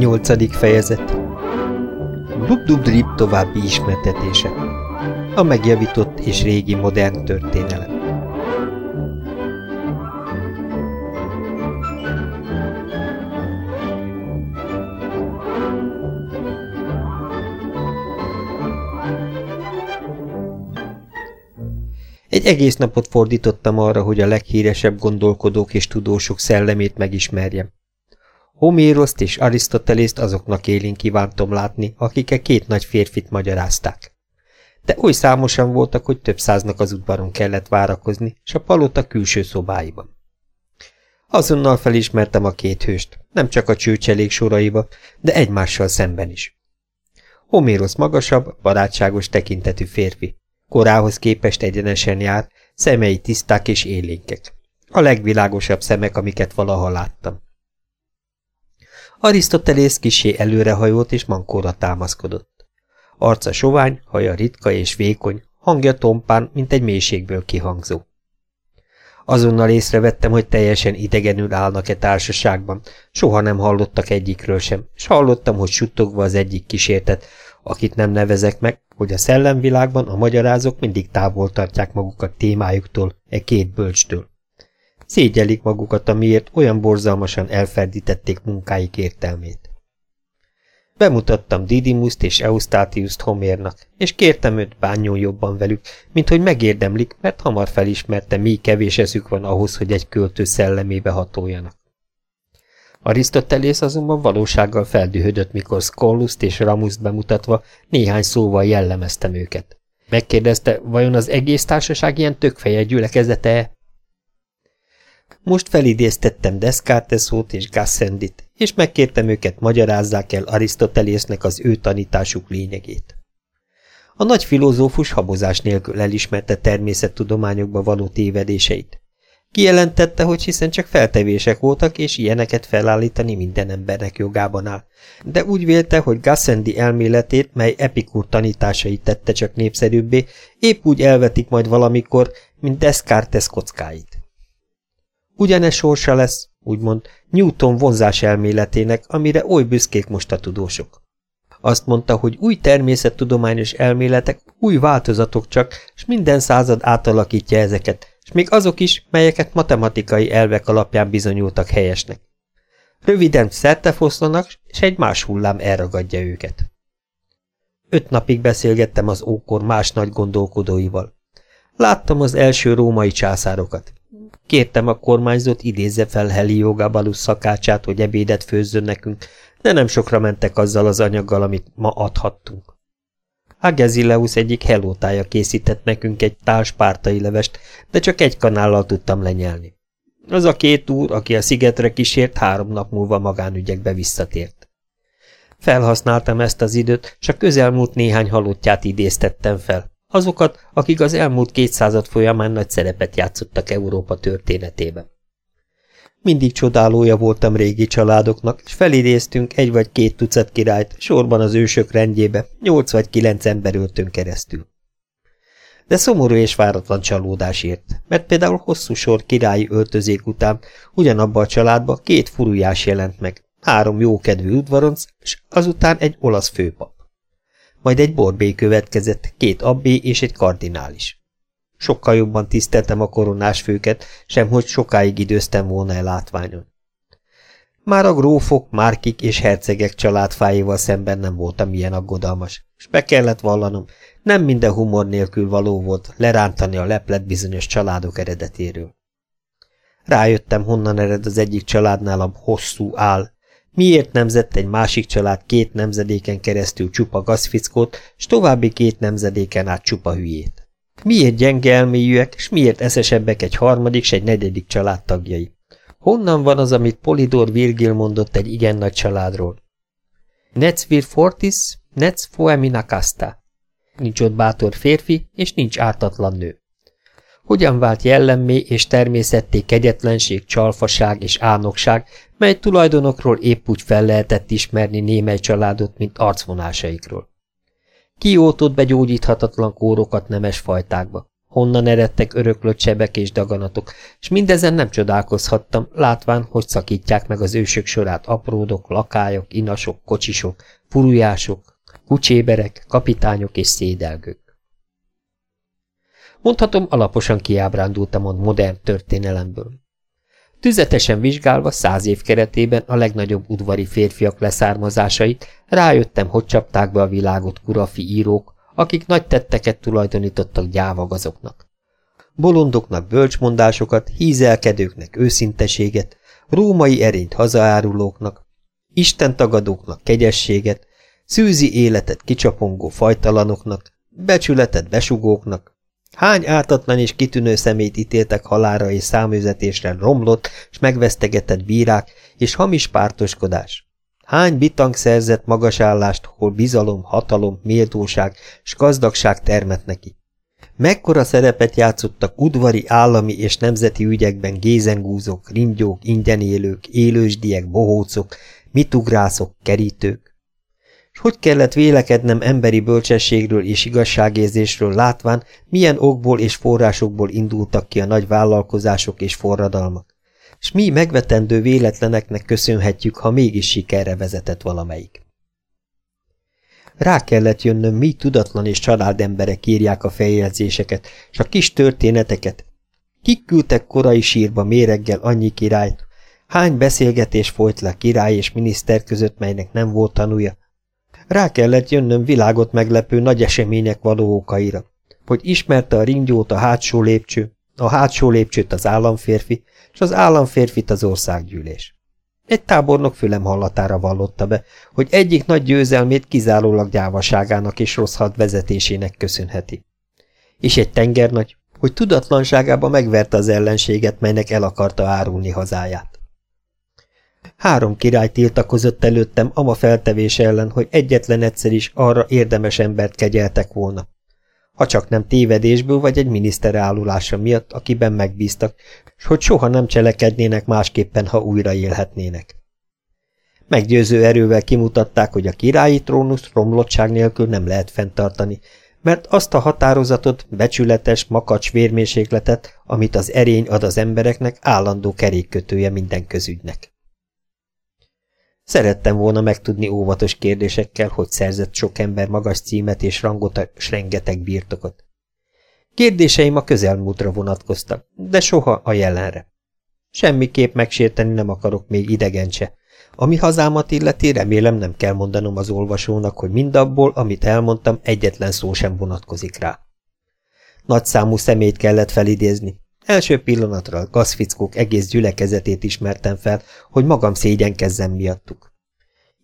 Nyolcadik fejezet. Dub-dub-drip további ismertetése. A megjavított és régi modern történelem. Egy egész napot fordítottam arra, hogy a leghíresebb gondolkodók és tudósok szellemét megismerjem. Homéroszt és Arisztotelészt azoknak élén kívántom látni, akik e két nagy férfit magyarázták. De oly számosan voltak, hogy több száznak az udvaron kellett várakozni, és a palota külső szobáiban. Azonnal felismertem a két hőst, nem csak a csőcselék soraiba, de egymással szemben is. Homérosz magasabb, barátságos tekintetű férfi. Korához képest egyenesen jár, szemei tiszták és élénkek. A legvilágosabb szemek, amiket valaha láttam. Arisztotelész kisé előrehajolt és mankóra támaszkodott. Arca sovány, haja ritka és vékony, hangja tompán, mint egy mélységből kihangzó. Azonnal észrevettem, hogy teljesen idegenül állnak-e társaságban, soha nem hallottak egyikről sem, és hallottam, hogy suttogva az egyik kísértet, akit nem nevezek meg, hogy a szellemvilágban a magyarázók mindig távol tartják magukat témájuktól, e két bölcstől. Szégyelik magukat, amiért olyan borzalmasan elferdítették munkáik értelmét. Bemutattam Didymuszt és Eustátiuszt Homérnak, és kértem őt bánjon jobban velük, mint hogy megérdemlik, mert hamar felismerte, mi kevés eszük van ahhoz, hogy egy költő szellemébe hatoljanak. Arisztotelész azonban valósággal feldühödött, mikor Skolluszt és Ramuszt bemutatva néhány szóval jellemeztem őket. Megkérdezte, vajon az egész társaság ilyen tökfeje gyülekezete-e? Most felidéztettem Descartesot és Gassendit, és megkértem őket magyarázzák el Arisztotelésznek az ő tanításuk lényegét. A nagy filozófus habozás nélkül elismerte természettudományokba való tévedéseit. Kijelentette, hogy hiszen csak feltevések voltak, és ilyeneket felállítani minden embernek jogában áll. De úgy vélte, hogy Gassendi elméletét, mely Epikur tanításait tette csak népszerűbbé, épp úgy elvetik majd valamikor, mint Descartes kockáit. Ugyanez sorsa lesz, úgymond, Newton vonzás elméletének, amire oly büszkék most a tudósok. Azt mondta, hogy új természettudományos elméletek, új változatok csak, és minden század átalakítja ezeket, és még azok is, melyeket matematikai elvek alapján bizonyultak helyesnek. Röviden szertefoszlanak, és egy más hullám elragadja őket. Öt napig beszélgettem az ókor más nagy gondolkodóival. Láttam az első római császárokat. Kértem a kormányzót idézze fel Heliogabalus szakácsát, hogy ebédet főzzön nekünk, de nem sokra mentek azzal az anyaggal, amit ma adhattunk. Agezileusz egyik helótája készített nekünk egy társ pártai levest, de csak egy kanállal tudtam lenyelni. Az a két úr, aki a szigetre kísért, három nap múlva magánügyekbe visszatért. Felhasználtam ezt az időt, csak közelmúlt néhány halottját idéztettem fel. Azokat, akik az elmúlt kétszázad folyamán nagy szerepet játszottak Európa történetében. Mindig csodálója voltam régi családoknak, és felidéztünk egy vagy két tucat királyt, sorban az ősök rendjébe, nyolc vagy kilenc ember öltön keresztül. De szomorú és váratlan csalódás ért, mert például hosszú sor királyi öltözék után ugyanabba a családba két furujás jelent meg, három jókedvű udvaronc, és azután egy olasz főpap. Majd egy borbé következett, két abbé és egy kardinális. Sokkal jobban tiszteltem a koronás főket, sem hogy sokáig időztem volna el látványon. Már a grófok, márkik és hercegek családfáival szemben nem voltam ilyen aggodalmas, és be kellett vallanom, nem minden humor nélkül való volt lerántani a leplet bizonyos családok eredetéről. Rájöttem, honnan ered az egyik családnál a hosszú áll, miért nemzett egy másik család két nemzedéken keresztül csupa gazfickót, s további két nemzedéken át csupa hülyét. Miért gyenge elmélyűek, és miért eszesebbek egy harmadik, s egy negyedik család tagjai? Honnan van az, amit Polidor Virgil mondott egy igen nagy családról? Nec vir fortis, nec foemina casta. Nincs ott bátor férfi, és nincs ártatlan nő. Hogyan vált jellemmé és természetté kegyetlenség, csalfaság és álnokság, mely tulajdonokról épp úgy fel lehetett ismerni némely családot, mint arcvonásaikról. Kiótott begyógyíthatatlan kórokat nemes fajtákba. honnan eredtek öröklött sebek és daganatok, és mindezen nem csodálkozhattam, látván, hogy szakítják meg az ősök sorát apródok, lakályok, inasok, kocsisok, furujások, kucséberek, kapitányok és szédelgők. Mondhatom, alaposan kiábrándultam a modern történelemből. Tüzetesen vizsgálva száz év keretében a legnagyobb udvari férfiak leszármazásait, rájöttem, hogy csapták be a világot kurafi írók, akik nagy tetteket tulajdonítottak gyávagazoknak. Bolondoknak bölcsmondásokat, hízelkedőknek őszinteséget, római erényt hazaárulóknak, istentagadóknak kegyességet, szűzi életet kicsapongó fajtalanoknak, becsületet besugóknak, Hány ártatlan és kitűnő szemét ítéltek halára és száműzetésre romlott és megvesztegetett bírák és hamis pártoskodás? Hány bitang szerzett magasállást, hol bizalom, hatalom, méltóság és gazdagság termet neki? Mekkora szerepet játszottak udvari, állami és nemzeti ügyekben gézengúzók, ringyók, ingyenélők, élősdiek, bohócok, mitugrászok, kerítők? Hogy kellett vélekednem emberi bölcsességről és igazságérzésről látván, milyen okból és forrásokból indultak ki a nagy vállalkozások és forradalmak, és mi megvetendő véletleneknek köszönhetjük, ha mégis sikerre vezetett valamelyik. Rá kellett jönnöm, mi tudatlan és családemberek írják a feljegyzéseket, és a kis történeteket. Kik küldtek korai sírba méreggel annyi királyt, hány beszélgetés folyt le király és miniszter között, melynek nem volt tanúja, rá kellett jönnöm világot meglepő nagy események való okaira, hogy ismerte a ringyót a hátsó lépcső, a hátsó lépcsőt az államférfi, és az államférfit az országgyűlés. Egy tábornok fülem hallatára vallotta be, hogy egyik nagy győzelmét kizárólag gyávaságának és rossz vezetésének köszönheti. És egy tengernagy, hogy tudatlanságába megverte az ellenséget, melynek el akarta árulni hazáját. Három király tiltakozott előttem ama feltevés ellen, hogy egyetlen egyszer is arra érdemes embert kegyeltek volna. Ha csak nem tévedésből vagy egy miniszter állulása miatt, akiben megbíztak, s hogy soha nem cselekednének másképpen, ha újra élhetnének. Meggyőző erővel kimutatták, hogy a királyi trónusz romlottság nélkül nem lehet fenntartani, mert azt a határozatot, becsületes, makacs vérmérsékletet, amit az erény ad az embereknek, állandó kerékkötője minden közügynek. Szerettem volna megtudni óvatos kérdésekkel, hogy szerzett sok ember magas címet és rangot és rengeteg birtokot. Kérdéseim a közelmúltra vonatkoztak, de soha a jelenre. Semmiképp megsérteni nem akarok még idegen se. Ami hazámat illeti, remélem nem kell mondanom az olvasónak, hogy mindabból, amit elmondtam, egyetlen szó sem vonatkozik rá. Nagyszámú szemét kellett felidézni. Első pillanatra a gazfickók egész gyülekezetét ismertem fel, hogy magam szégyenkezzem miattuk.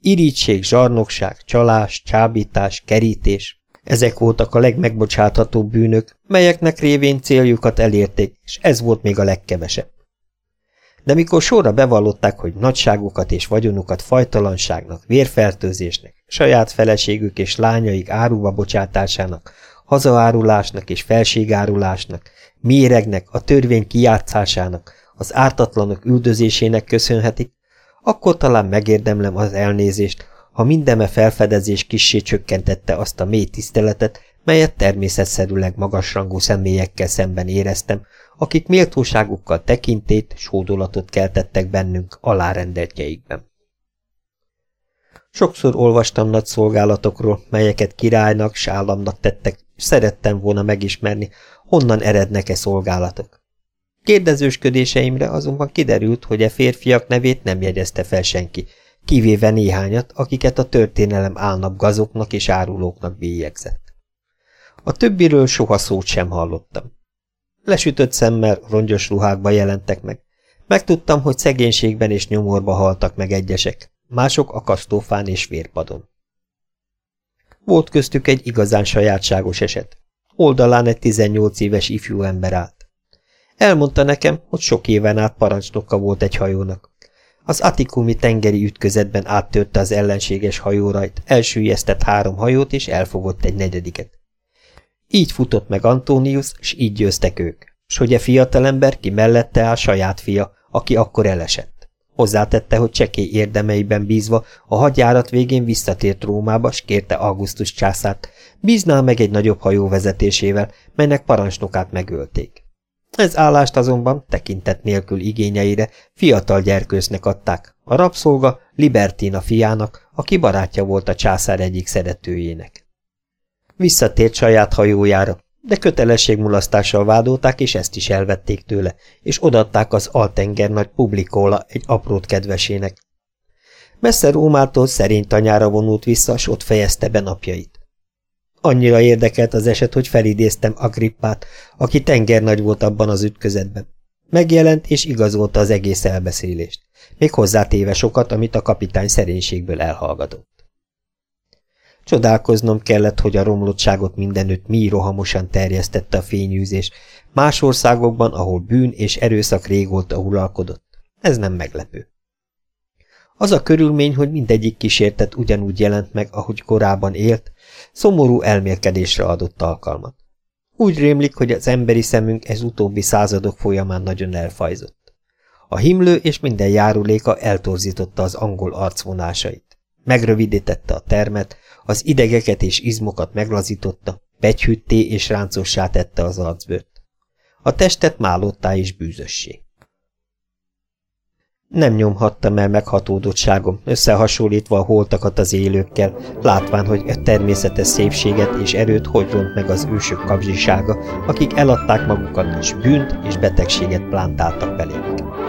Irítség, zsarnokság, csalás, csábítás, kerítés, ezek voltak a legmegbocsáthatóbb bűnök, melyeknek révén céljukat elérték, és ez volt még a legkevesebb. De mikor sorra bevallották, hogy nagyságukat és vagyonukat fajtalanságnak, vérfertőzésnek, saját feleségük és lányaik áruba bocsátásának, hazaárulásnak és felségárulásnak, méregnek, a törvény kijátszásának, az ártatlanok üldözésének köszönhetik, akkor talán megérdemlem az elnézést, ha mindeme felfedezés kissé csökkentette azt a mély tiszteletet, melyet természetszerűleg magasrangú személyekkel szemben éreztem, akik méltóságukkal tekintét, sódolatot keltettek bennünk alárendeltjeikben. Sokszor olvastam nagy szolgálatokról, melyeket királynak s államnak tettek, és szerettem volna megismerni, honnan erednek-e szolgálatok. Kérdezősködéseimre azonban kiderült, hogy e férfiak nevét nem jegyezte fel senki, kivéve néhányat, akiket a történelem álnap gazoknak és árulóknak bélyegzett. A többiről soha szót sem hallottam. Lesütött szemmel, rongyos ruhákba jelentek meg. Megtudtam, hogy szegénységben és nyomorba haltak meg egyesek, mások akasztófán és vérpadon. Volt köztük egy igazán sajátságos eset. Oldalán egy 18 éves ifjú ember állt. Elmondta nekem, hogy sok éven át parancsnoka volt egy hajónak. Az Atikumi tengeri ütközetben áttörte az ellenséges hajórajt, elsüllyesztett három hajót és elfogott egy negyediket. Így futott meg Antonius, s így győztek ők, s hogy a fiatalember ki mellette áll saját fia, aki akkor elesett. Hozzátette, hogy csekély érdemeiben bízva a hadjárat végén visszatért Rómába, s kérte Augustus császárt, bízná meg egy nagyobb hajó vezetésével, melynek parancsnokát megölték. Ez állást azonban tekintet nélkül igényeire fiatal gyerkősznek adták, a rabszolga Libertina fiának, aki barátja volt a császár egyik szeretőjének. Visszatért saját hajójára, de kötelességmulasztással vádolták, és ezt is elvették tőle, és odatták az Altenger nagy publikóla egy aprót kedvesének. Messze Rómától szerény tanyára vonult vissza, s ott fejezte be napjait. Annyira érdekelt az eset, hogy felidéztem Agrippát, aki tengernagy volt abban az ütközetben. Megjelent és igazolta az egész elbeszélést, még hozzátéve sokat, amit a kapitány szerénységből elhallgatott. Csodálkoznom kellett, hogy a romlottságot mindenütt mi rohamosan terjesztette a fényűzés, más országokban, ahol bűn és erőszak régóta uralkodott. Ez nem meglepő. Az a körülmény, hogy mindegyik kísértet ugyanúgy jelent meg, ahogy korábban élt, szomorú elmélkedésre adott alkalmat. Úgy rémlik, hogy az emberi szemünk ez utóbbi századok folyamán nagyon elfajzott. A himlő és minden járuléka eltorzította az angol arcvonásait. Megrövidítette a termet, az idegeket és izmokat meglazította, begyhűtté és ráncossá tette az arcbőrt. A testet málottá és bűzössé. Nem nyomhattam el meghatódottságom, összehasonlítva a holtakat az élőkkel, látván, hogy a természetes szépséget és erőt hogy ront meg az ősök kapzsisága, akik eladták magukat, és bűnt és betegséget plántáltak belénk.